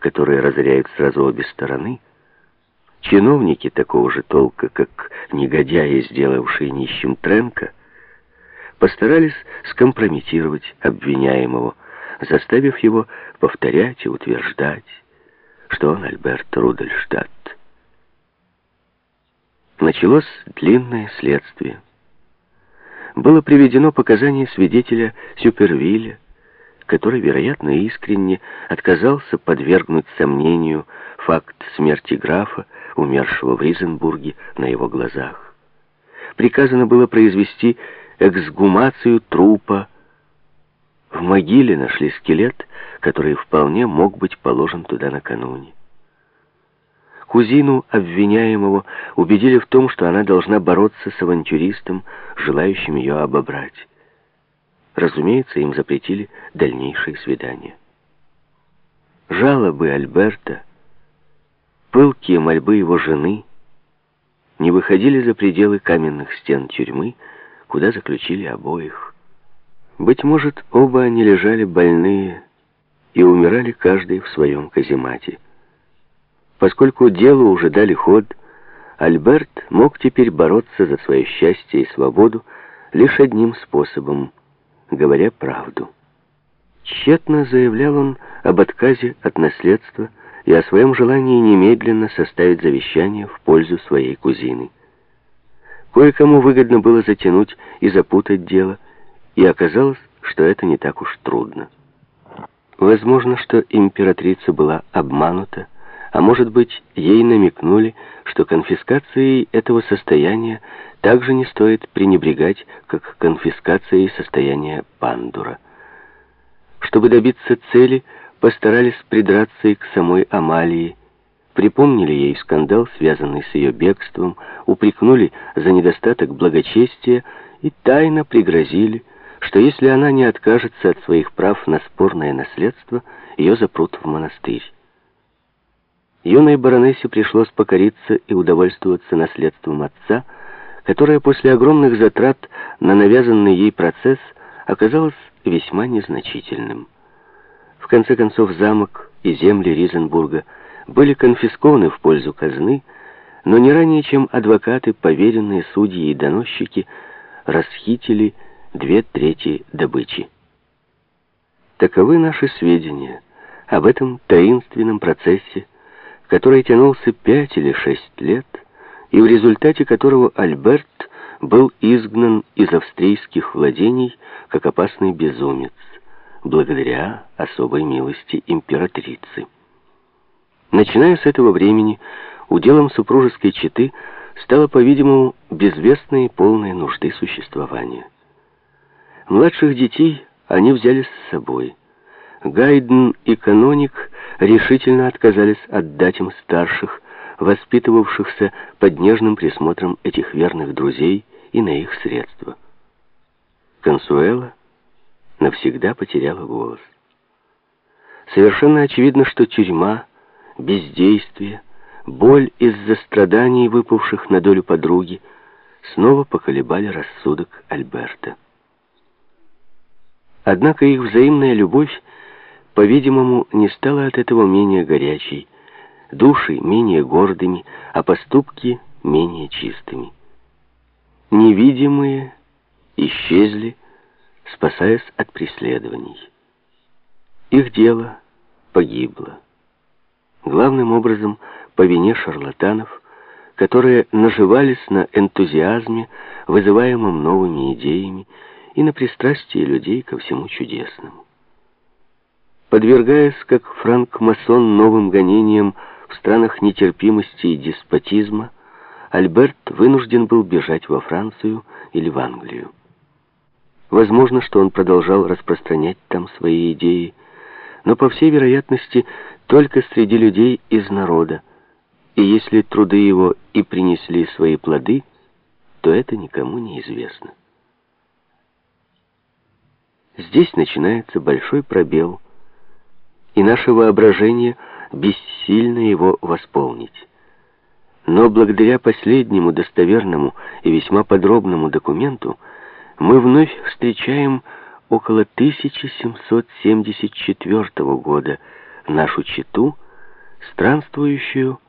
которые разоряют сразу обе стороны, чиновники такого же толка, как негодяи, сделавшие нищим Тренка, постарались скомпрометировать обвиняемого, заставив его повторять и утверждать, что он Альберт Рудольштадт. Началось длинное следствие. Было приведено показание свидетеля Сюпервилля, который, вероятно, искренне отказался подвергнуть сомнению факт смерти графа, умершего в Ризенбурге на его глазах. Приказано было произвести эксгумацию трупа. В могиле нашли скелет, который вполне мог быть положен туда накануне. Кузину обвиняемого убедили в том, что она должна бороться с авантюристом, желающим ее обобрать. Разумеется, им запретили дальнейшие свидания. Жалобы Альберта, пылкие мольбы его жены не выходили за пределы каменных стен тюрьмы, куда заключили обоих. Быть может, оба они лежали больные и умирали каждый в своем каземате. Поскольку делу уже дали ход, Альберт мог теперь бороться за свое счастье и свободу лишь одним способом, говоря правду. Тщетно заявлял он об отказе от наследства и о своем желании немедленно составить завещание в пользу своей кузины. Кое-кому выгодно было затянуть и запутать дело, и оказалось, что это не так уж трудно. Возможно, что императрица была обманута, а может быть, ей намекнули, что конфискацией этого состояния также не стоит пренебрегать, как конфискацией состояния пандура. Чтобы добиться цели, постарались придраться и к самой Амалии, припомнили ей скандал, связанный с ее бегством, упрекнули за недостаток благочестия и тайно пригрозили, что если она не откажется от своих прав на спорное наследство, ее запрут в монастырь. Юной баронессе пришлось покориться и удовольствоваться наследством отца, которое после огромных затрат на навязанный ей процесс оказалось весьма незначительным. В конце концов, замок и земли Ризенбурга были конфискованы в пользу казны, но не ранее, чем адвокаты, поверенные судьи и доносчики расхитили две трети добычи. Таковы наши сведения об этом таинственном процессе, который тянулся пять или шесть лет, и в результате которого Альберт был изгнан из австрийских владений как опасный безумец, благодаря особой милости императрицы. Начиная с этого времени, уделом супружеской четы стало, по-видимому, безвестной и полной нужды существования. Младших детей они взяли с собой. Гайден и каноник решительно отказались отдать им старших, воспитывавшихся под нежным присмотром этих верных друзей и на их средства. Консуэла навсегда потеряла голос. Совершенно очевидно, что тюрьма, бездействие, боль из-за страданий, выпавших на долю подруги, снова поколебали рассудок Альберта. Однако их взаимная любовь по-видимому, не стала от этого менее горячей, души менее гордыми, а поступки менее чистыми. Невидимые исчезли, спасаясь от преследований. Их дело погибло. Главным образом по вине шарлатанов, которые наживались на энтузиазме, вызываемом новыми идеями, и на пристрастии людей ко всему чудесному. Подвергаясь, как франк-масон, новым гонениям в странах нетерпимости и деспотизма, Альберт вынужден был бежать во Францию или в Англию. Возможно, что он продолжал распространять там свои идеи, но, по всей вероятности, только среди людей из народа, и если труды его и принесли свои плоды, то это никому не известно. Здесь начинается большой пробел – и наше воображение бессильно его восполнить. Но благодаря последнему достоверному и весьма подробному документу мы вновь встречаем около 1774 года нашу читу странствующую